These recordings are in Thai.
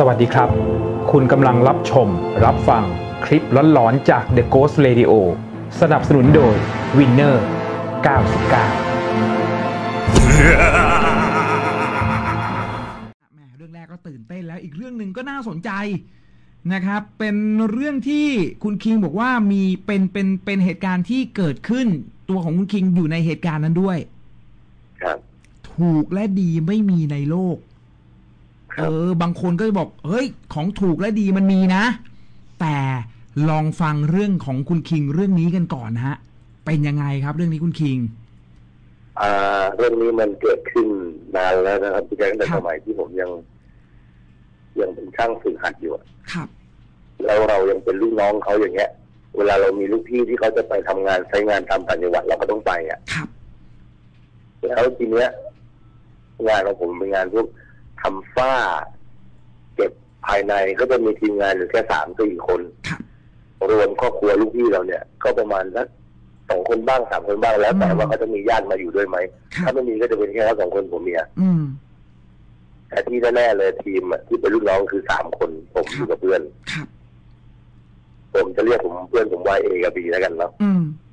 สวัสดีครับ คุณกำลังรับชม รับฟังคลิปร้อนๆจาก The Ghost Radio สนับสนุนโดย Winner 99แหมเรื่องแรกก็ตื่นเต้นแล้วอีกเรื่องหนึ่งก็น่าสนใจนะครับ เป็นเรื่องที่คุณคิงบอกว่ามีเป็นเป็นเป็นเหตุการณ์ที่เกิดขึ้น ตัวของคุณคิงอยู่ในเหตุการณ์นั้นด้วย ครับ ถูกและดีไม่มีในโลกค เอรับอบางคนก็จะบอกเฮ้ยของถูกและดีมันมีนะ แต่ลองฟังเรื่องของคุณคิงเรื่องนี้กันก่อนนะฮะ เป็นยังไงครับ เรื่องนี้คุณคิงอ่าเรื่องนี้มันเกิดขึ้นนานแล้วนะครับพี่แจ๊คตั้งแต่ครัสบมัยที่ผมยัง ยังเป็นช่างฝึกหัดอยู่อะครับ แล้วเรายังเป็นลูกน้องเขาอย่างเงี้ย เวลาเรามีลูกพี่ที่เขาจะไปทำงานใช้งานตามต่างจังหวัดเราก็ต้องไปอะครับแล้วทีเนี้ยงานของผมเป็นงานพวก ทำฝ้า เก็บภายในก็จะมีทีมงานอยู่แค่สามสี่คน ครับรวมครอบครัวลูกพี่เราเนี่ย ก็ประมาณสักสองคนบ้างสามคนบ้างแล้ว แต่อืมว่าเขาจะมีญาติมาอยู่ด้วยไหม ครัถ้าบไม่มีก็จะเป็นแค่เขาสองคนผมเมียอืม แต่ที่แน่ๆเลยทีมอะที่เป็นลูกน้องคือสามคน ผมอยู่กับเพื่อน ครับ ผมจะเรียกผมเพื่อนผมว่าเอกับบีแล้วกันเนาะ อืมอ่า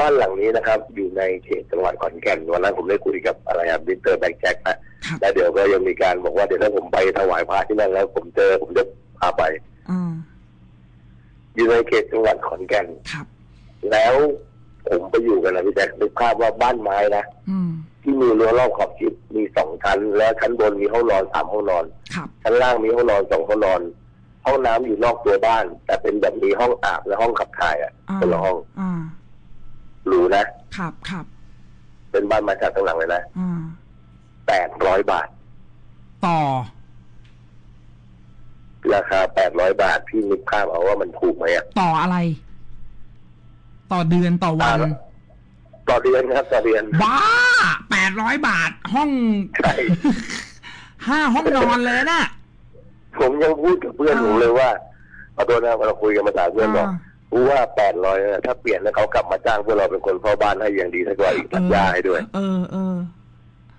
บ้านหลังนี้นะครับ อยู่ในเขตจังหวัดขอนแก่นวันนั้นผมได้คุยกับอะไรอะมิสเตอร์แบล็กแจ็คนะครับแล้วเดี๋ยวก็ยังมีการบอกว่าเดี๋ยวถ้าผมไปถวายพระที่นั่นแล้ว ผมเจอผมจะพาไปอืมอยู่ในเขตจังหวัดขอนแก่นครับแล้วผมไปอยู่กันนะพี่แจ็คนึกภาพว่าบ้านไม้นะอืมที่มีรั้วรอบขอบชิดมีสองชั้น แล้วชั้นบนมีห้องนอนสามห้องนอนครับชั้นล่างมีห้องนอนสองห้องนอน ห้องน้ำอยู่นอกตัวบ้าน แต่เป็นแบบมีห้องอาบและห้องขับถ่ายอะอ่าคนละห้องอ่า หรูนะครับครับเป็นบ้านมาจากข้างหลังเลยนะอ่าแปดร้อยบาท ต่อ ราคาแปดร้อยบาทพี่นึกภาพเอาว่ามันถูกไหมอะต่ออะไร ต่อเดือนต่อวันอ่าต่อเดือนครับต่อเดือนบ้าแปดร้อยบาทห้องใช่ห้าห้องนอนเลยนะผมยังพูดกับเพื่อนอ่าผมเลยว่าขอโทษนะเราคุยกันภาษาเพื่อนบอก อ่ารู้ว่าแปดร้อยถ้าเปลี่ยนแล้วเขากลับมาจ้างพวกเราเป็นคนเฝ้าบ้านให้อย่างดีถ้ากว่าอีกตัดยาให้ด้วย เออเออ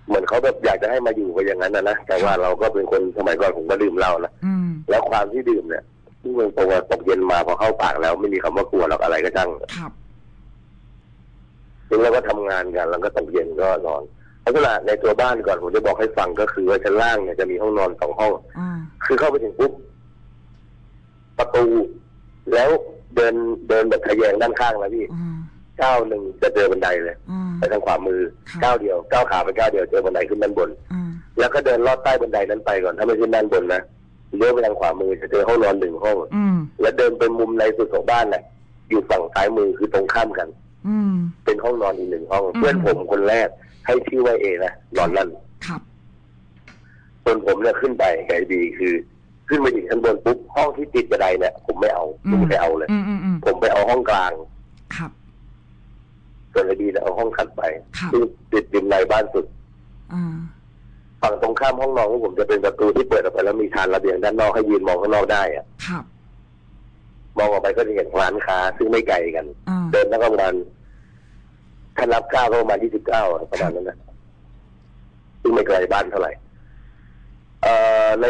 เหมือนเขาแบบอยากจะให้มาอยู่ไปอย่างนั้นนะนะแต่ว่าเราก็เป็นคนสมัยก่อนผมก็ดื่มเหล้านะอืมแล้วความที่ดื่มเนี่ยที่เมืองตรงอะตกเย็นมาพอเข้าปากแล้วไม่มีคำว่ากลัวหรอกอะไรก็ช่างครับถึงเราก็ทำงานกันแล้วก็ตกเย็นก็นอนลักษณะในตัวบ้านก่อนผมจะบอกให้ฟังก็คือว่าชั้นล่างเนี่ยจะมีห้องนอนสองห้องอ่าคือเข้าไปถึงปุ๊บประตู แล้ว เดินเดินแบบทะแยงด้านข้างนะพี่อ่าก้าวหนึ่งจะเจอบันไดเลยอ่าไปทางขวามือครับก้าวเดียวก้าวขาไปก้าวเดียวเจอบันไดขึ้นด้านบนอ่าแล้วก็เดินลอดใต้บันไดนั้นไปก่อนถ้าไม่ขึ้นด้านบนนะเลี้ยวไปทางขวามือจะเจอห้องนอนหนึ่งห้องอืมแล้วเดินไปมุมในสุดของบ้านน่ะอยู่ฝั่งซ้ายมือคือตรงข้ามกันอืมเป็นห้องนอนอีกหนึ่งห้องอืมเพื่อนผมคนแรกให้ชื่อว่าเอนะนอนนั่นครับส่วนผมเนี่ยขึ้นไปไกดีคือ ขึ้นไปถึงชั้นบนปุ๊บห้องที่ติดบันไดเนี่ยผมไม่เอาผมไม่เอาเลยอืมอืมอืมผมไปเอาห้องกลาง ครับส่วนไอดีเนี่ยเอาห้องถัดไปครับซึ่งติดริมในบ้านสุดอ่าฝั่งตรงข้ามห้องนอนของผมจะเป็นประตูที่เปิดออกไปแล้วมีชานระเบียงด้านนอกให้ยืนมองข้างนอกได้อะครับมองออกไปก็จะเห็นร้านค้า ซึ่งไม่ไกลกันอ่าเดินแล้วก็ประมาณถ้านับก้าวก็ประมาณที่สิบเก้าประมาณนั้นนะซึ่งไม่ไกลบ้านเท่าไหร่เอ่อ ใน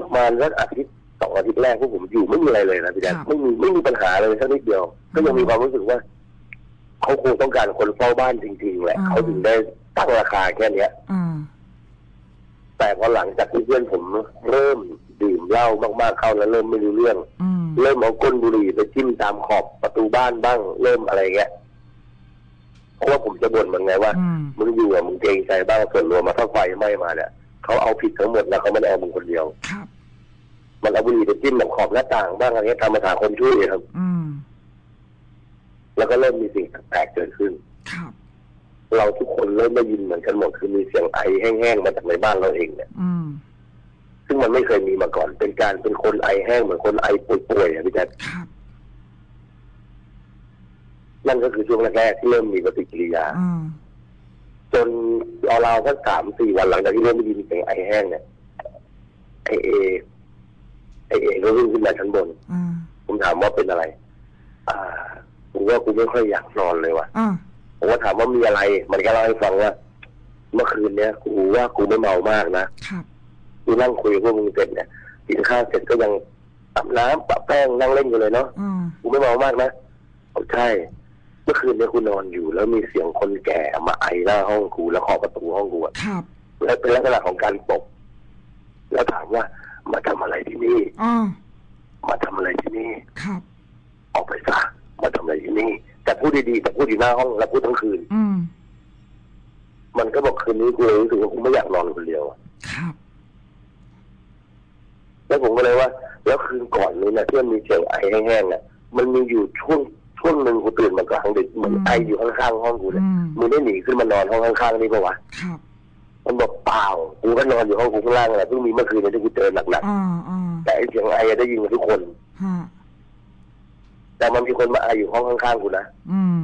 ประมาณสักอาทิตย์สองอาทิตย์แรกพวกผมอยู่ไม่มีอะไรเลยนะพี่แดนไม่มีไม่มีปัญหาเลยสักนิดเดียว ก็ยังมีความรู้สึกว่าเขาคงต้องการคนเฝ้าบ้านจริงๆแหละเขาถึงได้ตั้งราคาแค่เนี้ยอ่าแต่พอหลังจากที่เพื่อนผมเริ่มดื่มเหล้ามากๆเข้าแล้วเริ่มไม่รู้เรื่องอืมเริ่มเอาก้นบุหรี่ไปจิ้มตามขอบประตูบ้านบ้าง เริ่มอะไรเงี้ยเพราะว่าผมจะบ่นมันไงว่าอืมมึงอยู่อะมึงเกรงใจบ้างส่วนรวมมาถ้าไฟไหม้มาเนี่ย เขาเอาผิดทั้งหมดแล้วเขาไม่ได้เอามึงคนเดียว ครับ มันเอาบุหรี่ไปจิ้มแบบขอบหน้าต่างบ้างอะไรเงี้ยทำมาหาคนช่วยครับ อืม แล้วก็เริ่มมีสิ่งแปลกๆเกิดขึ้น ครับ เราทุกคนเริ่มได้ยินเหมือนกันหมดคือมีเสียงไอแห้งๆมาจากในบ้านเราเองเนี่ย อืม ซึ่งมันไม่เคยมีมาก่อน เป็นการเป็นคนไอแห้งเหมือนคนไอป่วยๆอะพี่แจ๊คครับ นั่นก็คือช่วงแรกๆที่เริ่มมีปฏิกิริยาอ่าจนเราเราๆสักสามสี่วันหลังจากที่เริ่มได้ยิน เสียงไอแห้งเนี่ยไอเอไอเอก็วิ่งขึ้นมาชั้นบนอ่าผมถามว่าเป็นอะไร อ่าผมว่ากูไม่ค่อยอยากนอนเลยว่ะอ่าผมก็ถามว่ามีอะไร มันก็เล่าให้ฟังว่า เมื่อคืนเนี้ยกูว่ากูไม่เมามากนะครับกูนั่งคุยกับพวกมึงเสร็จเนี่ยกินข้าวเสร็จก็ยังอาบน้ำปะแป้งนั่งเล่นอยู่เลยเนาะอ่ากูไม่เมามากนะบอกใช่ เมื่อคืนเนี่ยกูนอนอยู่ แล้วมีเสียงคนแก่มาไอหน้าห้องกูแล้วเคาะประตูห้องกูอะครับ และเป็นลักษณะของการปลุกแล้วถามว่ามาทำอะไรที่นี่อ่ามาทำอะไรที่นี่ครับ ออกไปซะมาทำอะไรที่นี่ แต่พูดดีๆแต่พูดอยู่หน้าห้องแล้วพูดทั้งคืน อืมมันก็บอกคืนนี้กูเลยรู้สึกว่ากูไม่อยากนอนคนเดียวอะครับ แล้วผมก็เลยว่า แล้วคืนก่อนนี้นะที่มันมีเสียงไอแห้งๆอะ มันมีอยู่ช่วงช่วงหนึ่งกูตื่นมากลางดึกเหมือนอืมไออยู่ข้างๆห้องกูเนี่ยอืมมึงได้หนีขึ้นมานอนห้องข้างๆนี่ปะวะครับ มันบอกเปล่ากูก็นอนอยู่ห้องกูข้างล่างแหละเพิ่งมีเมื่อคืนเนยที่กูเจอหนักอ่าอ่าๆแต่ไอเสียงไออะได้ยินกับทุกคน ฮะแต่มันมีคนมาไออยู่ห้องข้างๆกูนะอืม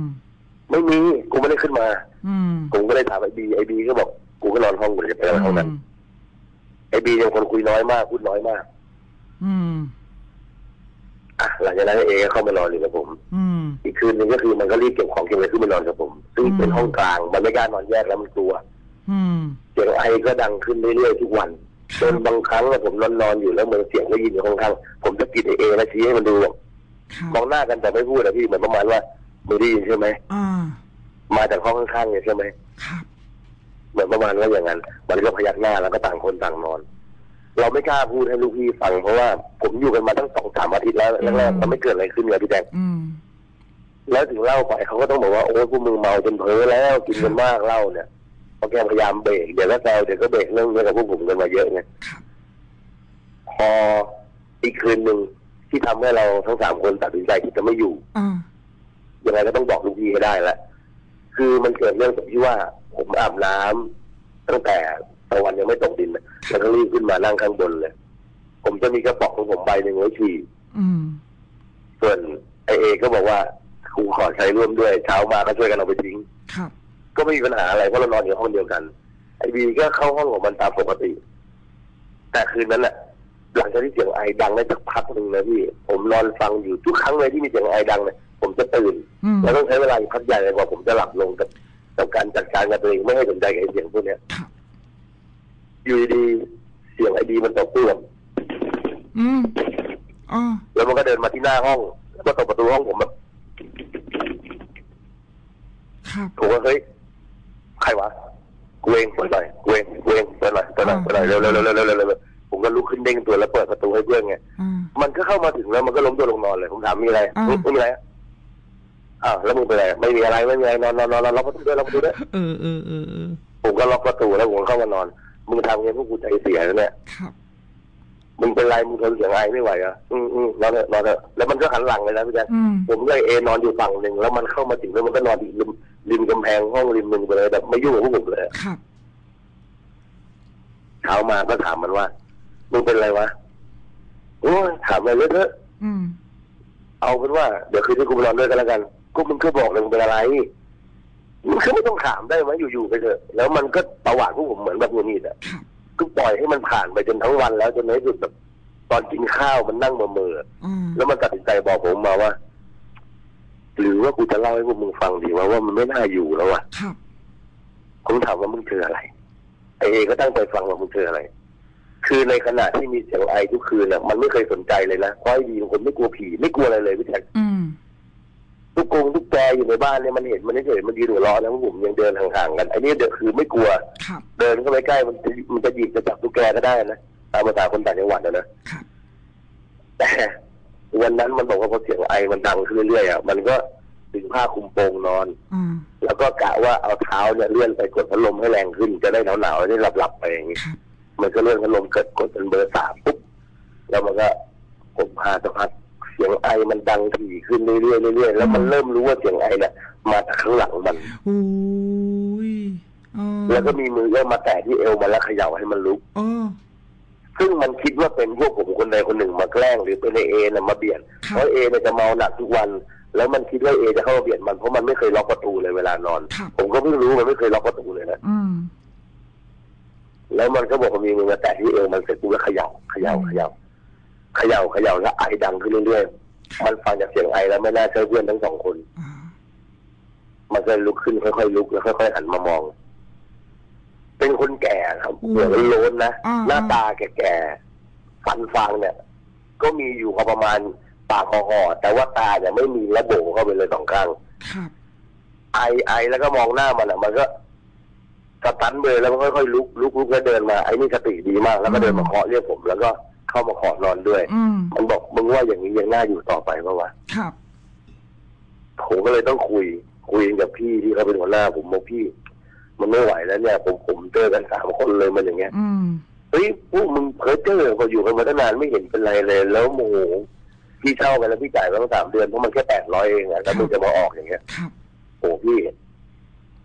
ไม่มีกูไม่ได้ขึ้นมาอืมผมก็เลยถามไอบีไอบีก็บอกกูก็นอนห้องกูจะไปนอนห้องนั้นไอบีเป็นคนคุยน้อยมากพูดน้อยมากอืมอะหลังจากนั้นเอก็เข้ามานอนอยู่กับผม อืม อีกคืนหนึงก็คือมันก็รีบเก็บของเก็บอะไรขึ้นมานอนกับผม ซึ่งอืมเป็นห้องกลาง มันไม่กล้านอนแยกแล้วมันกลัวอืม เสียงไอก็ดังขึ้นเรื่อยๆทุกวันคจรับนบางครั้งเนี่ยผมนอนนอนๆอยู่แล้วเหมือนเสียงได้ยินอยู่ข้างๆผมจะปิดไอเอแล้วชี้ให้มันดูบอกครับมองหน้ากันแต่ไม่พูดนะพี่เหมือนประมาณว่ามึงได้ยินใช่ไหมอ่ามาจากห้องข้างๆเนี่ยใช่ไหมครับเหมือนประมาณว่าอย่างนั้นมันก็พยักหน้าแล้วก็ต่างคนต่างนอน เราไม่กล้าพูดให้ลูกพี่ฟังเพราะว่าผมอยู่กันมาตั้งสองสามอาทิตย์แล้วแรกๆมันไม่เกิดอะไรขึ้นเลยพี่แดงอืมแล้วถึงเล่าไปเขาก็ต้องบอกว่าโอ้ยพวกมึงเมาจนเพ้อแล้วกินกันมากเหล้าเนี่ย เพราะแกพยายามเบรกเดี๋ยวก็แซวเดี๋ยวก็เบรกเรื่องเรื่องกับพวกผมกันมาเยอะไงครับพออีกคืนหนึ่งที่ทำให้เราทั้งสามคนตัดสินใจที่จะไม่อยู่อ่ายังไงก็ต้องบอกลูกพี่ให้ได้ละคือมันเกิดเรื่องตรงที่ว่าผมอาบน้ำตั้งแต่ตะวันยังไม่ตกดินนะแล้วก็รีบขึ้นมานั่งข้างบนเลย ผมจะมีกระป๋องของผมใบหนึ่งไว้ฉี่อืมส่วนไอเอก็บอกว่าครูขอใช้ร่วมด้วย เช้ามาก็ช่วยกันเอาไปทิ้งครับ ก็ไม่มีปัญหาอะไรเพราะเรานอนอยู่ห้องเดียวกัน ไอบีก็เข้าห้องของมันตามปกติ แต่คืนนั้นแหละหลังจากที่เสียงไอดังได้สักพักหนึ่งนะพี่ ผมนอนฟังอยู่ทุกครั้งเลยที่มีเสียงไอดังเนี่ยผมจะตื่นอืมแล้วต้องใช้เวลาอีกพักใหญ่เลยกว่าผมจะหลับลงกับกับการจัดการกับตัวเองไม่ให้สนใจกับไอเสียงพวกเนี้ยครับอยู่ดีๆเสียงไอดีมันตกตู้มอืมอ๋อแล้วมันก็เดินมาที่หน้าห้องแล้วก็ตบประตูห้องผมแบบครับผมว่าเฮ้ย ใครวะกูเองเปิดหน่อยกูเองกูเองเปิดหน่อยเปิดหน่อยเปิดหน่อยเร็วเร็วเร็วเร็วเร็วเร็วเร็วผมก็ลุกขึ้นเด้งตัวแล้วเปิดประตูให้เพื่อนไงอ่ามันก็เข้ามาถึงแล้วมันก็ล้มตัวลงนอนเลย ผมถามมีอะไรอ่าไม่ไม่มีอะไรอ้าวแล้วมึงเป็นอะไรไม่มีอะไรไม่มีอะไรนอนนอนนอนนอนล็อกประตูด้วยล็อกประตูด้วยเออเออเออเออผมก็ล็อกประตูแล้วผมก็เข้ามานอน มึงทำไงพวกกูใจเสียแล้วเนี่ยครับ มึงเป็นไรมึงทนเสียงไอไม่ไหวเหรอะอืมอืมนอนเถอะนอนเถอะแล้วมันก็หันหลังเลยนะพี่แจ๊คอืม ผมเลยเอนอนอยู่ฝั่งหนึ่งแล้วมันเข้ามาถึงแล้วมันก็นอนอีกริมริมกำแพงห้องริมหนึ่งไปเลยแบบไม่ยุ่งกับพวกผมเลยครับ เช้ามาก็ถามมันว่ามึงเป็นอะไรวะโอ้ยถามอะไรเถอะ อืม เอาเป็นว่าเดี๋ยวคืนนี้กูไปนอนด้วยกันแล้วกันก็มึงก็บอกเลยมึงเป็นอะไรมึงก็ไม่ต้องถามได้ไหมอยู่ๆไปเถอะ แล้วมันก็ประวัติพวกผมเหมือนแบบงูนีดอะครับ ก็ปล่อยให้มันผ่านไปจนทั้งวันแล้วจนในที่สุดแบบตอนกินข้าวมันนั่งเมื่อๆอืมแล้วมันตัดสินใจบอกผมมาว่า หรือว่ากูจะเล่าให้พวกมึงฟังดีว่าว่ามันไม่น่าอยู่แล้วอะครับผมถามว่ามึงเจออะไรไอเอก็ตั้งใจฟังว่ามึงเจออะไร คือในขณะที่มีเสียงไอทุกคืนน่ะมันไม่เคยสนใจเลยนะเพราะไอ้ดีเป็นคนไม่กลัวผีไม่กลัวอะไรเลยพี่แท็กอืม ทุกกงทุก แกอยู่ในบ้านเนี่ยมันเห็นมันเฉยๆมันยืนหัวเราะนะพวกผมยังเดินห่างๆกันไอ้นี่เด็กคือไม่กลัว ครับ เดินเข้าไปใกล้มันจะมันจะหยิบจะจับตุ๊กแกก็ได้นะตามภาษาคนต่างจังหวัดนะนะครับ แต่วันนั้นมันบอกว่าพอเสียงไอมันดังขึ้นเรื่อยๆอะมันก็ดึงผ้าคลุมโปงนอน อืม แล้วก็กะว่าเอาเท้าเนี่ยเลื่อนไปกดพัดลมให้แรงขึ้นจะได้หนาวๆได้หลับๆไปอย่างนี้ครับ มันก็เลื่อนพัดลมเกิดกดเป็นเบอร์สามปุ๊บแล้วมันก็ผมพาสักพักเสียงไอมันดังถี่ขึ้นเรื่อยๆเรื่อยๆแล้วมันเริ่มรู้ว่าเสียงไอเนี่ยมาจากข้างหลังมันโอ้ยเออแล้วก็มีมือเริ่มมาแตะที่เอวมันแล้วเขย่าให้มันลุกเออซึ่งมันคิดว่าเป็นพวกผมคนใดคนหนึ่งมาแกล้งหรือเป็นไอเอน่ะมาเบียดครัเพบราะเอเนี่ยจะเมาหนักทุกวัน แล้วมันคิดว่าเอจะเข้ามาเบียดมันเพราะมันไม่เคยล็อกประตูเลยเวลานอนครับผมก็เพิ่งรู้มันไม่เคยล็อกประตูเลยนะอืมแล้วมันก็บอกว่ามีมือมาแตะที่เอวมันเสร็จกูก็เขย่าเขย่าเขย่า เขย่าเขย่าแล้วไอดังขึ้นเรื่อยๆมันฟังจากเสียงไอแล้วไม่น่าใช่เพื่อนทั้งสองคนอ่ามันก็ลุกขึ้นค่อยๆลุกแล้วค่อยๆหันมามอง เป็นคนแก่ครับอืมหัวโล้นๆนะอ่าหน้าตาแก่ๆฟันฟางเนี่ย ก็มีอยู่ประมาณปากห่อๆแต่ว่าตาเนี่ยไม่มีระโบเข้าไปเลยสองข้างครับไอไอแล้วก็มองหน้ามันอะ มันก็สตันเลยแล้วก็ค่อยๆลุกลุกลุกแล้วเดินมาไอ้นี่สติดีมาก แล้วก็เดินมาเคาะเรียกผมแล้วก็ เข้ามาขอนอนด้วย อืมมันบอกมึงว่าอย่างนี้ยังน่าอยู่ต่อไปปะวะครับ ผมก็เลยต้องคุย คุยกับพี่ที่เขาเป็นหัวหน้า ผมบอกพี่ มันไม่ไหวแล้วเนี่ย ผมผมเจอกันสามคนเลยมันอย่างเงี้ยอืม เฮ้ยพวกมึงเพ้อเจ้อพออยู่กันมาตั้งนานไม่เห็นเป็นไรเลย แล้วโมโหพี่เช่ากันแล้วพี่จ่ายมาตั้งสามเดือนเพราะมันแค่แปดร้อยเองอะแล้วมึงจะมาออกอย่างเงี้ย ครับ โอ้พี่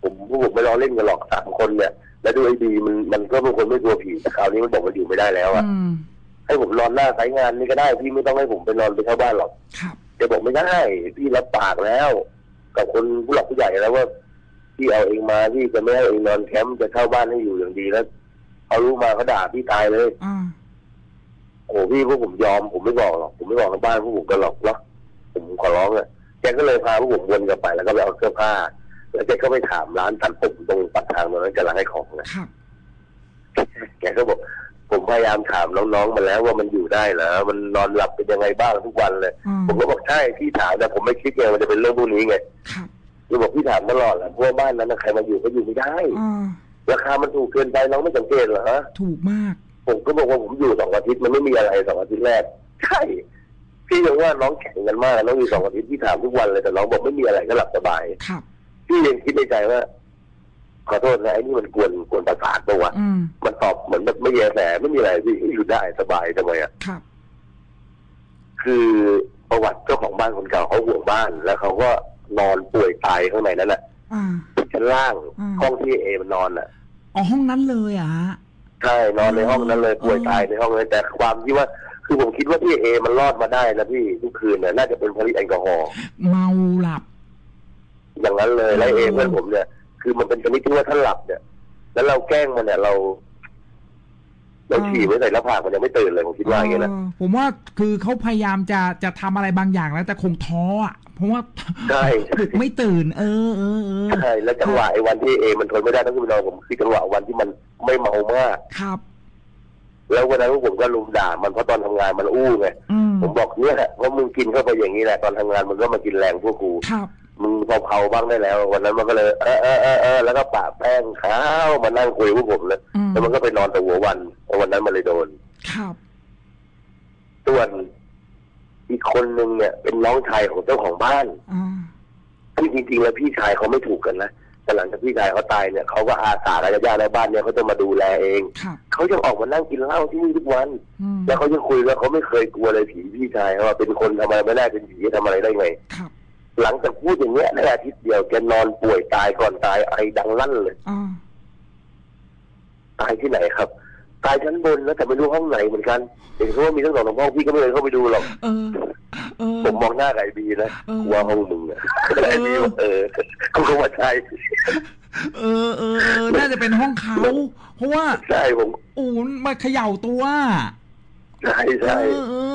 ผมพวกผมไม่รอเล่นกันหรอกสามคนเนี่ย แล้วดูไอ้ดีมันมันก็เป็นคนไม่กลัวผีแต่คราวนี้มันบอกมันอยู่ไม่ได้แล้วอะอืม ให้ผมนอนหน้าสายงานนี่ก็ได้พี่ไม่ต้องให้ผมไปนอนไปเช่าบ้านหรอกครับแกบอกไม่ได้พี่รับปากแล้ว กับคนผู้หลักผู้ใหญ่แล้วว่าพี่เอาเองมาพี่จะไม่ให้เองนอนแคมป์จะเช่าบ้านให้อยู่อย่างดีแล้วเอารู้มาเขาด่าพี่ตายเลยอ่าโอ้พี่พวกผมยอมผมไม่บอกหรอกผมไม่บอกทางบ้านพวกผมกันหรอกเนาะผมขอร้องเลยแกก็เลยพาพวกผมวนกลับไปแล้วก็ไปเอาเสื้อผ้า แล้วแกก็ไปถามร้านตัดผมตรงปากทางตรงนั้นกำลังให้ของนะครับแกก็บอก ผมพยายามถามน้องๆมาแล้วว่ามันอยู่ได้เหรอมันนอนหลับเป็นยังไงบ้างทุกวันเลย อืมผมก็บอกใช่พี่ถามแต่ผมไม่คิดไงมันจะเป็นเรื่องพวกนี้ไงครับคือบอกพี่ถามตลอดแหละเพราะว่าบ้านนั้นนะใครมาอยู่ก็อยู่ไม่ได้ อ่าราคามันถูกเกินไปน้องไม่สังเกตเหรอฮะถูกมาก ผมก็บอกว่าผมอยู่สองอาทิตย์มันไม่มีอะไรสองอาทิตย์แรกใช่พี่ยังว่าน้องแข่งกันมากน้องอยู่สองอาทิตย์พี่ถามทุกวันเลยแต่น้องบอกไม่มีอะไรก็หลับสบาย ครับ พี่ยังคิดในใจว่า ขอโทษนะไอ้นี่มันกวนกวนประสาทปะวะอืมมันตอบเหมือนแบบไม่แยแสไม่มีอะไรพี่อยู่ได้สบายทำไมอะครับ คือประวัติเจ้าของบ้านคนเก่าเขาห่วงบ้านแล้วเขาก็นอนป่วยตายข้างในนั้นแหละอ่า ชั้นล่างอืม ห้องที่เอมันนอนอะอ๋อห้องนั้นเลยเหรอะฮะ ใช่นอนในห้องนั้นเลยป่วยตายในห้องเลยแต่ความที่ว่าคือผมคิดว่าที่เอมันรอดมาได้นะพี่ทุกคืนเนี่ยน่าจะเป็นเพราะแอลกอฮอล์ เมาหลับ อย่างนั้นเลยแล้วเอเพื่อนผมเนี่ย คือมันเป็นชนิดที่ว่าถ้าหลับเนี่ย แล้วเราแกล้งมันเนี่ยเราเราฉี่ไว้ใส่หน้าผากมันยังไม่ตื่นเลยผมคิดว่าอย่างเงี้ยนะเออผมว่าคือเขาพยายามจะจะทำอะไรบางอย่างแล้ว แต่คงท้ออะเพราะว่าใช่ปลุกไม่ตื่นเออเออเออใช่แล้วจังหวะไอ้วันที่เอมันทนไม่ได้ต้องคุณนอนผมคือจังหวะวันที่มันไม่เมามากครับ แล้ววันนั้นผมก็ลุมด่า มันเพราะตอนทำงานมันอู้ไงอืมผมบอกเนี่ยเพราะมึงกินเข้าไปอย่างนี้แหละตอนทำงานมันก็มากินแรงพวกกูครับ มึงเผาๆบ้างได้แล้ว วันนั้นมันก็เลยเออเออเออเออแล้วก็ปะแป้งขาวมานั่งคุยกับพวกผมเลยอืม แล้วมันก็ไปนอนแต่หัววันแล้ววันนั้นมันเลยโดน ครับ ส่วนอีกคนนึงเนี่ย เป็นน้องชายของเจ้าของบ้านอ่า ที่จริงๆแล้วพี่ชายเขาไม่ถูกกันนะแต่หลังจากพี่ชายเขาตายเนี่ยเขาก็อาสาและญาติในบ้านเนี่ยเขาจะมาดูแลเองครับเขายังออกมานั่งกินเหล้าที่นี่ทุกวัน อืมแล้วเขายังคุยว่าเขาไม่เคยกลัวเลยผีพี่ชายเขาว่าเป็นคนทำอะไรไม่ได้เป็นผีทำอะไรได้ไง ครับ หลังจากพูดอย่างเงี้ยในอาทิตย์เดียวแกนอนป่วยตายก่อนตายไอดังลั่นเลยอ่าตายที่ไหนครับ ตายชั้นบนนะแต่ไม่รู้ห้องไหนเหมือนกันเห็นเขาว่ามีทั้งสองห้องพี่ก็ไม่เคยเข้าไปดูหรอกเออเออผมมองหน้ากับไอ้บีนะเออว่าห้องมึงอะไอ้บีบอกเออเขาก็ว่าใช่เออเออเออน่าจะเป็นห้องเขาเพราะว่าใช่ผมโอ้มาเขย่าตัวใช่ใช่เออเออ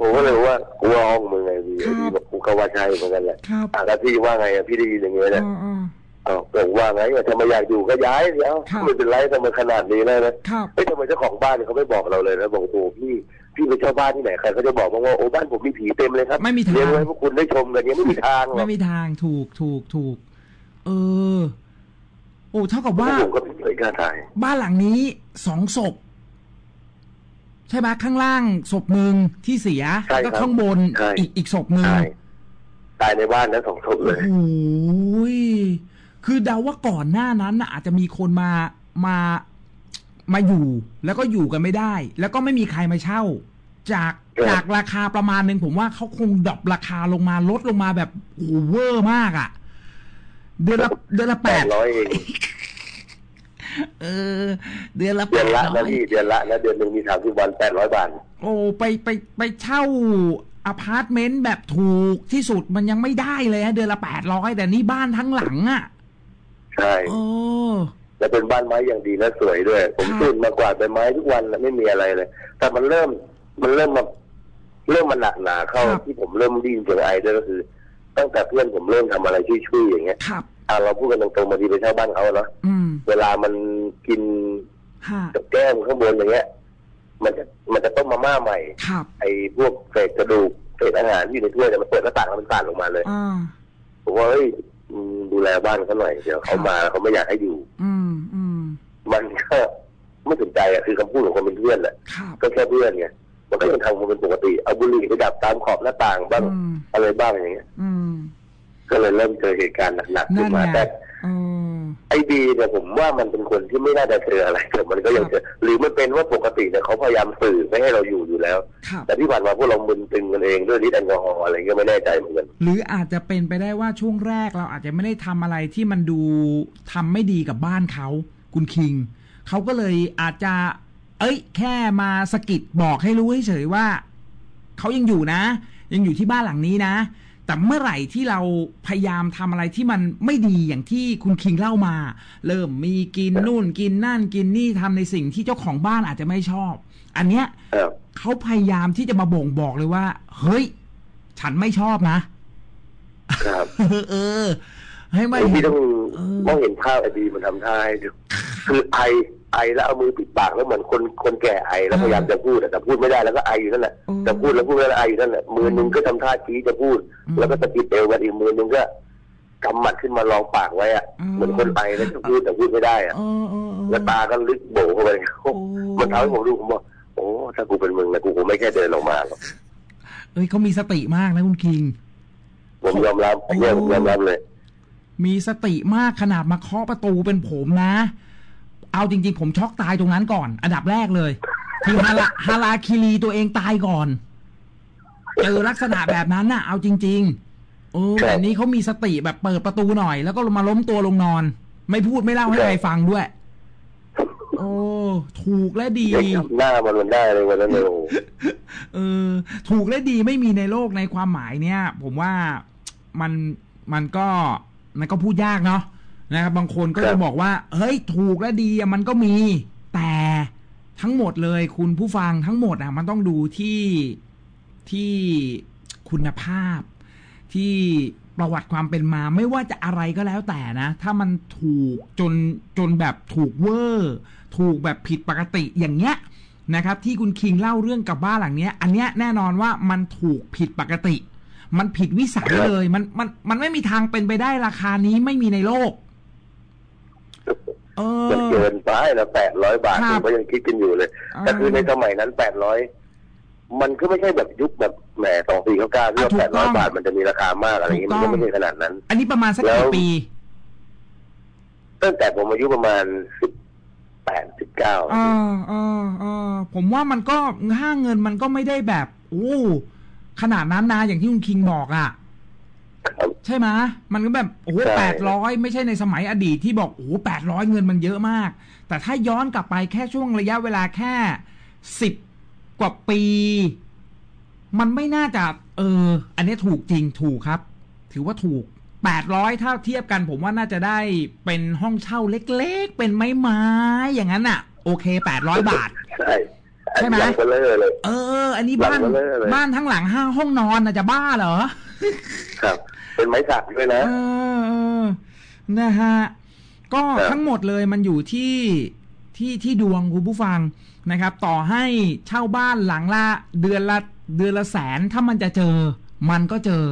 ผมก็เลยว่ากูว่าห้องมึงไงบีครัไอ้บบีบอกกูก็ว่าใช่เหมือนกันแหละครับอะแล้วพี่ว่าไงอะพี่ได้ยินอย่างเงี้ยเอเนี่ยอเอออ้าวบอกว่าไงอะถ้าไม่อยากอยู่ก็ย้ายเดี๋ยวครับ ไม่เป็นไรทำไมขนาดนี้เลยนะ ครับเฮ้ยทำไมเจ้าของบ้านเนี่ยเขาไม่บอกเราเลยนะบอกโอ้โหพี่พี่ไปเช่าบ้านที่ไหนใครเขาจะบอกบ้างว่าโอ้บ้านผมมีผีเต็มเลยครับไม่มีทาง เลี้ยงไว้ให้พวกคุณได้ชมกันยังไม่มีทางหรไม่อกมีทางถูกถูกถูก เออ โอ้เท่ากับว่า ผมก็ไม่เคยกล้าถ่ายบ้านหลังนี้สองศพ ใช่ไหมข้างล่างศพหนึ่งที่เสียใช่แล้วครับก็ข้างบนใช่ อีกอีกศพหนึ่งใช่ตายในบ้านนั้นสองศพเลย โอ้ย คือเดาว่าก่อนหน้านั้นน่ะอาจจะมีคนมา มา มาอยู่ แล้วก็อยู่กันไม่ได้ แล้วก็ไม่มีใครมาเช่า จาก ครับ จากราคาประมาณหนึ่งผมว่าเขาคง drop ราคาลงมาลดลงมาแบบโอ้โหเวอร์มากอะ่ะ เดือนละ เดือนละแปแปดดร้อยเอง เออ เดือนละแปเดือนดละร้อนะยพี่เดือนละนะเดือนหนึ่งมีสามสิบวันแปดร้อยบาทโอ้ไปไปไปเช่าอพาร์ตเมนต์แบบถูกที่สุดมันยังไม่ได้เลยฮะเดือนละแปดร้อยแต่นี่บ้านทั้งหลังอะ่ะใช่โอ้และเป็นบ้านไม้อย่างดีและสวยด้วย ผมครับตื่นมากวาดใบไม้ทุกวันแล้วไม่มีอะไรเลย แต่มันเริ่มมันเริ่มมาเริ่มมาหนักหนาเข้าที่ผมเริ่มได้ยินเสียงไอด้วยก็คือ ตั้งแต่เพื่อนผมเริ่มทำอะไรช่วยๆอย่างเงี้ยครับ อะเราพูดกันตรงๆบางทีไปเช่าบ้านเขาเนาะอืมเวลามันกินฮะกับแก้มข้างบนอย่างเงี้ย มันจะมันจะต้มมาม่าใหม่ ครับไอ้พวกเศษกระดูกเศษอาหารที่อยู่ในถ้วยเนี่ยมันเปิดหน้าต่างแล้วมันสาดลงมาเลยอ่าผมว่าเฮ้ยอืมดูแลบ้านเขาหน่อยเดี๋ยวเขามาแล้วเขาไม่อยากให้อยู่ อืมอืมมันก็ไม่สนใจอะคือคำพูดของคนเป็นเพื่อนแหละครับก็แค่เพื่อนไงมันก็ยังทำมันเป็นปกติเอาบุหรี่ไปดับตามขอบหน้าต่างบ้างอืมอะไรบ้างอย่างเงี้ย อืม ก็เลยเริ่มเจอเหตุการณ์หนักๆขึ้นั่นนมาไงแต่เออไอ้ดีเนี่ยผมว่ามันเป็นคนที่ไม่น่าจะเจออะไรแต่มันก็ยังเจอหรือมันเป็นว่าปกติเนี่ยเขาพยายามสื่อไม่ให้เราอยู่อยู่แล้วครับแต่ที่ผ่านมาพวกเรามึนตึงกันเองด้วยฤทธิ์แอลกอฮอล์อะไรก็ไม่แน่ใจเหมือนกันหรืออาจจะเป็นไปได้ว่าช่วงแรกเราอาจจะไม่ได้ทำอะไรที่มันดูทำไม่ดีกับบ้านเขาคุณคิงเขาก็เลยอาจจะ เอ้ย แค่มาสะกิดบอกให้รู้เฉยๆว่าเขายังอยู่นะ ยังอยู่ที่บ้านหลังนี้นะ แต่เมื่อไหร่ที่เราพยายามทำอะไรที่มันไม่ดีอย่างที่คุณคิงเล่ามา เริ่มมีกินนู่นกินนั่นกินนี่ทำในสิ่งที่เจ้าของบ้านอาจจะไม่ชอบ อันเนี้ยครับเขาพยายามที่จะมาบ่งบอกเลยว่า เฮ้ย ฉันไม่ชอบนะครับเออเออให้ไม่พี่ต้องเออมองเห็นภาพไอ้ดีมันทำท่าให้ดูคือไอ ไอแล้วเอามือปิดปากแล้วเหมือนคนคนแก่ไอแล้วพยายามจะพูดอะแต่พูดไม่ได้แล้วก็ไออยู่นั่นแหละจะพูดแล้วพูดไม่ได้ไออยู่นั่นแหละมือนึงก็ทำท่าชี้จะพูด แล้วก็ตะกิดเอวกันอีกมือนึงก็กำหมัดขึ้นมารองปากไว้อะเหมือนคนไอแล้วจะพูดแต่พูดไม่ได้อะเออเออเออแล้วตาก็ลึกโบเข้าไปมันทำให้ผมดูผมบอกโอ้ถ้ากูเป็นมึงนะกูคงไม่แค่เดินออกมาหรอกเอ้ยเขามีสติมากนะคุณคิง ผมยอมรับอันเนี้ยผมยอมรับเลย มีสติมากขนาดมาเคาะประตูเป็นผมนะ เอาจริง ๆ ผมช็อกตายตรงนั้นก่อน อันดับแรกเลย คือฮาราฮาราคิรีตัวเองตายก่อนเจอลักษณะแบบนั้นน่ะ เอาจริง ๆ โอ้ครับแต่นี้เขามีสติแบบเปิดประตูหน่อย แล้วก็มาล้มตัวลงนอน ไม่พูดไม่เล่าให้ครับใครฟังด้วย โอ้ถูกและดียังจำหน้ามันมันได้เลยวันนั้นเลยโอ้โหเออ ถูกและดีไม่มีในโลกในความหมายเนี่ย ผมว่ามันมันก็มันก็พูดยากเนาะ นะครับบางคนก็จะบอกว่า เฮ้ยถูกและดีมันก็มี แต่ทั้งหมดเลยคุณผู้ฟังทั้งหมดอะมันต้องดูที่ที่คุณภาพ ที่ประวัติความเป็นมาไม่ว่าจะอะไรก็แล้วแต่นะ ถ้ามันถูกจนจนแบบถูกเวอร์ถูกแบบผิดปกติอย่างเงี้ยนะครับ ที่คุณคิงเล่าเรื่องกับบ้านหลังเนี้ย อันเนี้ยแน่นอนว่ามันถูกผิดปกติ มันผิดวิสัยเลย มันมันมันไม่มีทางเป็นไปได้ราคานี้ไม่มีในโลก มันเกินไปแล้วแปดร้อยบาทครัผบมก็ยังคิดกันอยู่เลยแต่คือในสมัยนั้นแปดร้อยมันก็ไม่ใช่แบบยุคแบบแหมสองสี่เก้าเก้าที่ว่าแปดร้อยบาทมันจะมีราคามากอะไรอย่างงี้มันก็ไม่ใช่ขนาดนั้น อันนี้ประมาณสักแล้กี่วปีตั้งแต่ผมอายุประมาณสิบแปดสิบเก้าเออเออเออผมว่ามันก็ค่าเงินมันก็ไม่ได้แบบโอ้ขนาดนั้นนะอย่างที่คุณคิงบอกอะ่ะ ครับ ใช่ไหมมันก็แบบโอ้โหใช่แปดร้อยไม่ใช่ในสมัยอดีตที่บอกโอ้โหแปดร้อยเงินมันเยอะมาก แต่ถ้าย้อนกลับไปแค่ช่วงระยะเวลาแค่สิบกว่าปี มันไม่น่าจะ เออ อันนี้ถูกจริงถูกครับ ถือว่าถูกแปดร้อยถ้าเทียบกัน ผมว่าน่าจะได้เป็นห้องเช่าเล็กๆ เป็นไม้ไม้ๆอย่างนั้นอะ โอเคแปดร้อยบาท ใช่ใช่ไหมอันนี้ยังเบลอเลย เออ อันนี้บ้านหลังเบลอเลย บ้านทั้งหลังห้าห้องนอนน่ะจะบ้าเหรอ ครับ เป็นไม้สักด้วยนะเออเออนะฮะก็ครับทั้งหมดเลยมันอยู่ที่ที่ที่ดวงคุณผู้ฟังนะครับ ต่อให้เช่าบ้านหลังละเดือนละเดือนละแสนถ้ามันจะเจอ มันก็เจอ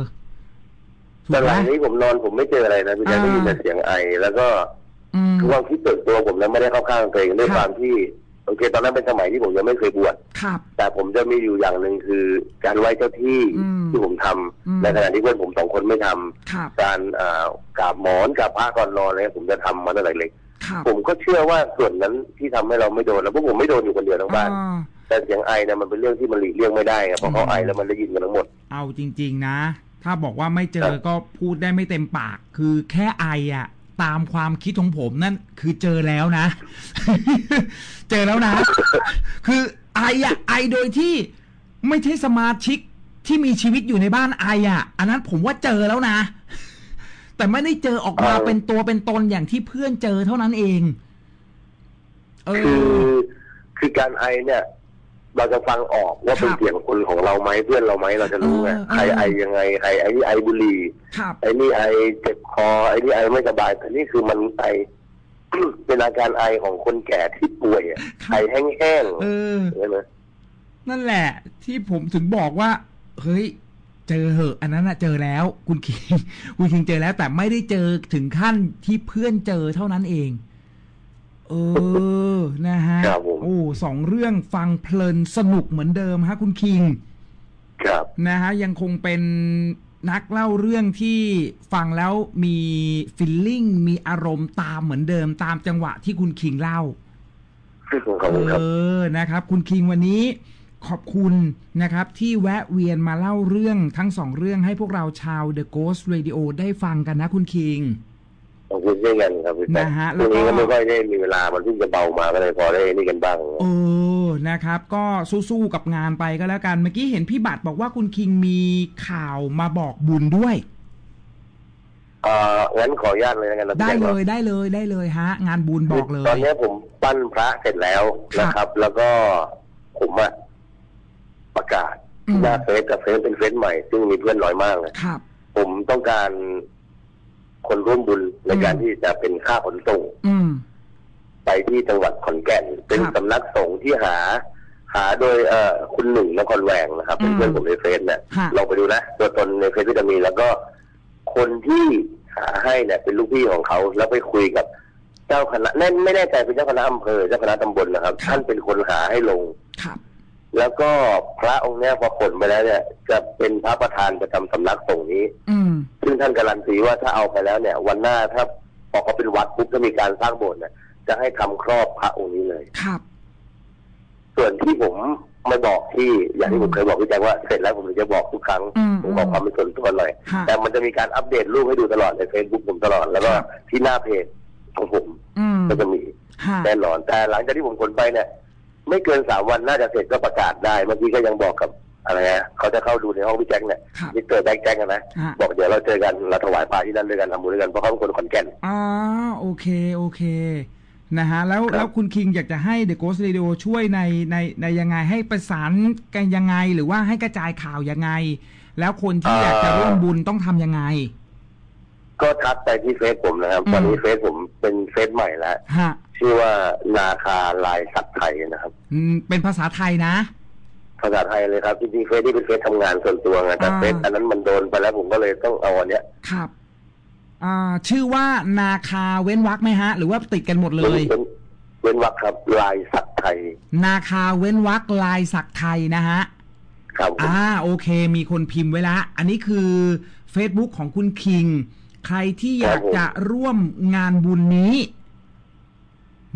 ถูแต่กหไหมลังนี้ผมนอนผมไม่เจออะไรนะพี่แจ๊คอ่าได้ยินแต่เสียงไอแล้วก็อืมคือความคิดส่วนตัวผมนะไม่ได้เข้าข้างตัวเองด้วยครับความที่ โอเค ตอนนั้นเป็นสมัยที่ผมยังไม่เคยบวชครับ แต่ผมจะมีอยู่อย่างหนึ่งคือการไหว้เจ้าที่อืมที่ผมทำอืมในขณะที่เพื่อนผมสองคนไม่ทำครับการอ่ากราบหมอนกราบผ้าก่อนนอนอะไรเงี้ยผมจะทำมาตั้งแต่เล็กครับผมก็เชื่อว่าส่วนนั้นที่ทำให้เราไม่โดนแล้วพวกผมไม่โดนอยู่คนเดียวทั้งบ้านอ่าแต่เสียงไอเนี่ยมันเป็นเรื่องที่มันหลีกเลี่ยงไม่ได้ไงเพราะเขาอืมไอแล้วมันได้ยินกันทั้งหมด เอาจริง ๆ นะ ถ้าบอกว่าไม่เจคอรับก็พูดได้ไม่เต็มปาก คือแค่ไออะ ตามความคิดของผมนั่นคือเจอแล้วนะ เจอแล้วนะ คือไออะไอโดยที่ไม่ใช่สมาชิกที่มีชีวิตอยู่ในบ้านไออะอันนั้นผมว่าเจอแล้วนะ แต่ไม่ได้เจอออกมาเป็นตัวเป็นตนอย่างที่เพื่อนเจอเท่านั้นเองคืออคือการไอเนี่ย เราจะฟังออกว่าเป็นครับเสียงคนของเราไหมเพื่อนเราไหมเราจะรู้ไงเออเออใครไอยังไงใครไอนี่ไอบุหรี่ครับไอ้นี่ไอเจ็บคอไอ้นี่ไอไม่สบายแต่นี่คือมันไอเป็นอาการไอของคนแก่ที่ป่วยอะครับไอแห้งเออๆใช่ไหมนั่นแหละ ที่ผมถึงบอกว่า เฮ้ย เจอเหอะ อันนั้นอะเจอแล้ว คุณคิงคุณคิงเจอแล้วแต่ไม่ได้เจอถึงขั้นที่เพื่อนเจอเท่านั้นเอง เออ นะฮะ ครับผม โอ้สองเรื่องฟังเพลินสนุกเหมือนเดิมฮะคุณคิง ครับ นะฮะ ยังคงเป็นนักเล่าเรื่องที่ฟังแล้วมีฟิลลิ่ง มีอารมณ์ตามเหมือนเดิมตามจังหวะที่คุณคิงเล่าขอบคุณครับ เออ นะครับ คุณคิงวันนี้ขอบคุณนะครับ ที่แวะเวียนมาเล่าเรื่องทั้งสองเรื่องให้พวกเราชาว The Ghost Radio ได้ฟังกันนะคุณคิง ขอบคุณเช่นกันครับพี่แจ๊คนะฮะแล้ช่ววงก็ นี้ก็ไม่ค่อยได้มีเวลามันเพิ่งจะเบามาก็เลยพอได้นี่กันบ้าง เออนะครับ ก็สู้ๆกับงานไปก็แล้วกัน เมื่อกี้เห็นพี่บัตรบอกว่าคุณคิงมีข่าวมาบอกบุญด้วย เอ่องั้นขออนุญาตเลยนะกันนะพี่ได้แจ๊คเลเนาะยได้เลยได้เลยฮะ งานบุญบอกเลยตอนนี้ผมปั้นพระเสร็จแล้วนะครับแล้วก็ผมอะประกาศอืม หน้าเฟซกับเฟซเป็นเฟซใหม่ ซึ่งมีเพื่อนน้อยมากเลยครับ ผมต้องการ คนร่วมบุญในการอืมที่จะเป็นค่าขนส่งอืมไปที่จังหวัดขอนแก่น เป็นครับสำนักสงฆ์ที่หา หาโดยเอ่อคุณหนึ่งนครแหวงนะครับ เป็นอืมเพื่อนผมในเฟซเนี่ยฮะลองไปดูนะตัวตนในเฟซที่จะมีแล้วก็คนที่หาให้เนี่ยเป็นลูกพี่ของเขาแล้วไปคุยกับเจ้าคณะแน่ไม่แน่ใจเป็นเจ้าคณะอำเภอเจ้าคณะตำบลนะครับ ท่านเป็นคนหาให้ลงครับ แล้วก็พระองค์เนี้ยพอขนไปแล้วเนี่ย จะเป็นพระประธานประจำสำนักสงฆ์นี้ อืม ซึ่งท่านการันตีว่าถ้าเอาไปแล้วเนี่ย วันหน้าถ้าพอเขาเป็นวัดปุ๊บจะมีการสร้างโบสถ์เนี่ยจะให้ทำครอบพระองค์นี้เลย ครับ ส่วนที่ผมไม่บอกที่อย่างที่ผมเคยบอกพี่แจ็คว่าเสร็จแล้วผมถึงจะบอกทุกครั้งอืมผมบอกความเป็นส่วนตัวหน่อยฮะแต่มันจะมีการอัปเดตรูปให้ดูตลอดในเฟซบุ๊กผมตลอดแล้วก็ครับที่หน้าเพจของผมอืมก็จะมีฮะแน่นอน แต่หลังจากที่ผมขนไปเนี่ย ไม่เกินสามวันน่าจะเสร็จก็ประกาศได้ เมื่อกี้ก็ยังบอกกับอะไรนะเขาจะเข้าดูในห้องพี่แจ็คเนี่ยครับมิสเตอร์แบล็กแจ็คอะนะฮะบอกเดี๋ยวเราเจอกันเราถวายพระที่นั่นด้วยกันทำบุญด้วยกันเพราะเขาเป็นคนขอนแก่นอ๋อโอเคโอเคนะฮะแล้วครับ แล้วคุณคิงอยากจะให้ The Ghost Radio ช่วยในในในยังไงให้ประสานกันยังไง หรือว่าให้กระจายข่าวยังไง แล้วคนที่อยากจะร่วมบุญต้องทำยังไง ก็ทักไปที่เฟซผมนะครับอืมตอนนี้เฟซผมเป็นเฟซใหม่แล้ว ฮะชื่อว่านาคาลายสักไทยนะครับ อืมเป็นภาษาไทยนะ ภาษาไทยเลยครับจริงๆเฟซนี่เป็นเฟซทำงานส่วนตัวไงแต่อ่า เฟซอันนั้นมันโดนไปแล้วผมก็เลยต้องเอาอันเนี้ยครับอ่าชื่อว่านาคาเว้นวรรคไหมฮะ หรือว่าติดกันหมดเลยเว้นเว้นวรรคครับลายสักไทยนาคาเว้นวรรคลายศักไทยนะฮะ ครับผม อ่าโอเค มีคนพิมพ์ไว้ละ อันนี้คือ Facebook ของคุณคิง ใครที่อยากจะร่วมงานบุญนี้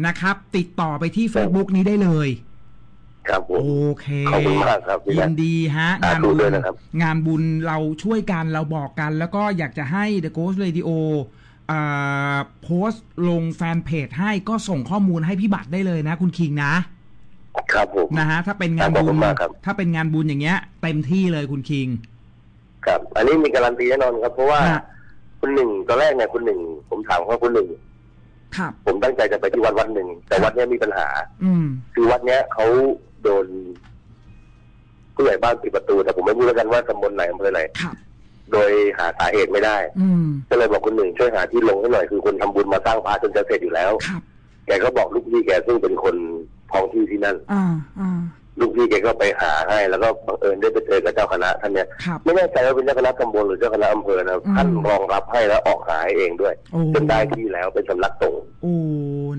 นะครับ ติดต่อไปที่ Facebook นี้ได้เลยครับผมโอเคขอบคุณมากครับพี่ยิแจ๊นคดีฮะสางานธุบุญด้วยนะครับงานบุญเราช่วยกันเราบอกกัน แล้วก็อยากจะให้ The Ghost Radio อ่าโพสต์ลงแฟนเพจให้ก็ส่งข้อมูลให้พี่บัตรได้เลยนะ คุณคิงนะ ครับผมนะฮะถ้าเป็นงานขอบบุคุญณมากครับถ้าเป็นงานบุญอย่างเงี้ย เต็มที่เลยคุณคิง ครับ อันนี้มีการันตีแน่นอนครับ เพราะว่าฮะ คุณหนึ่งตอนแรกเนี่ยคุณหนึ่งผมถามว่าคุณหนึ่งครับ ผมตั้งใจจะไปที่วัดวัดหนึ่งแต่วัดเนี้ยมีปัญหา อืม คือวัดเนี้ยเขาโดนผู้ใหญ่บ้านปิดประตูแต่ผมไม่รู้แล้วกันว่าตำบลไหนอำเภอไหนครับ โดยหาสาเหตุไม่ได้ อืม ก็เลยบอกคุณหนึ่งช่วยหาที่ลงให้หน่อยคือคนทำบุญมาสร้างพระจนจะเสร็จอยู่แล้ว ครับ แกก็บอกลูกพี่แกซึ่งเป็นคนท้องที่ที่นั่น อ่า อ่า ลูกพี่แกก็ไปหาให้ แล้วก็บังเอิญได้ไปเจอกับเจ้าคณะท่านเนี่ยครับ ไม่แน่ใจว่าเป็นเจ้าคณะตำบลหรือเจ้าคณะอำเภอนะครับอืม ท่านรองรับให้แล้วออกหาให้เองด้วยโอ้จนได้ที่แล้วเป็นสำนักสงฆ์ โอ้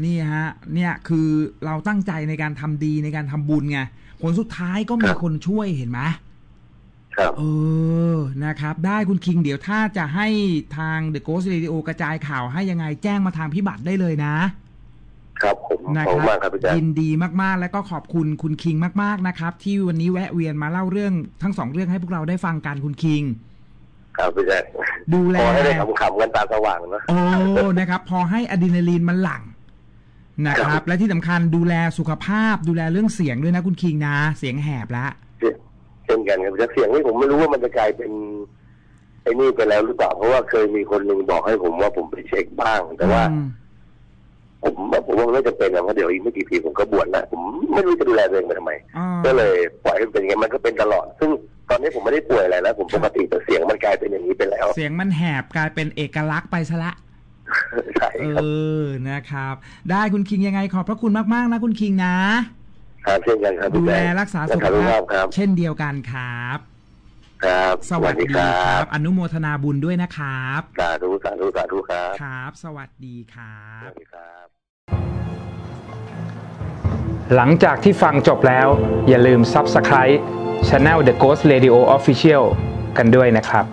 นี่ฮะ เนี่ยคือเราตั้งใจในการทำดีในการทำบุญไงผลสุดท้ายก็มีคนช่วยเห็นไหม ครับ เออ นะครับ ได้คุณคิง เดี๋ยวถ้าจะให้ทาง The Ghost Radio กระจายข่าวให้ยังไงแจ้งมาทางพี่บัตรได้เลยนะ ครับผมนะขอบคคุณรัมากครับพี่แจ๊คยินดีมากๆ แล้วก็ขอบคุณคุณคิงมากๆนะครับ ที่วันนี้แวะเวียนมาเล่าเรื่องทั้งสองเรื่องให้พวกเราได้ฟังกันคุณคิง ครับพี่แจ๊คดูแลพอให้ได้ขำๆกันตาสว่างนะ โอ้ นะครับ พอให้อะดรีนาลีนมันหลั่งนะคครัรับ บ และที่สำคัญดูแลสุขภาพ ดูแลเรื่องเสียงด้วยนะคุณคิงนะ เสียงแหบละ เช่นกันครับพี่แจ๊คเสียงนี่ผมไม่รู้ว่ามันจะกลายเป็นไอ้นี่ไปแล้วหรือเปล่าเพราะว่าเคยมีคนหนึ่งบอกให้ผมว่าผมไปเช็คบ้าง แต่ว่าอืม ผมผมว่ามันไม่จะเป็นนะเพราะเดี๋ยวอีกไม่กี่ปีผมก็บวชแล้วผมไม่รู้จะดูแลตัวเองไปทำไมอ่าก็เลยปล่อยให้มันเป็นอย่างนี้มันก็เป็นตลอด ซึ่งตอนนี้ผมไม่ได้ป่วยอะไรแล้วผมปกติแต่เสียงมันกลายเป็นอย่างนี้ไปแล้ว เสียงมันแหบกลายเป็นเอกลักษณ์ไปซะละ ใช่เอครับอ นะครับ ได้คุณคิงยังไงขอบพระคุณมากๆนะคุณคิงนะ ครับเช่นกันครับดูพี่แลแจ๊ครักษาสุขรักษภาพครับเช่นเดียวกันครับ ครับ สวัสดีครับ อนุโมทนาบุญด้วยนะครับ สาธุสาธุสาธุครับ ครับ สวัสดีครัสบ วัสดีครับ หลังจากที่ฟังจบแล้ว อย่าลืม Subscribe Channel The Ghost Radio Official กันด้วยนะครับ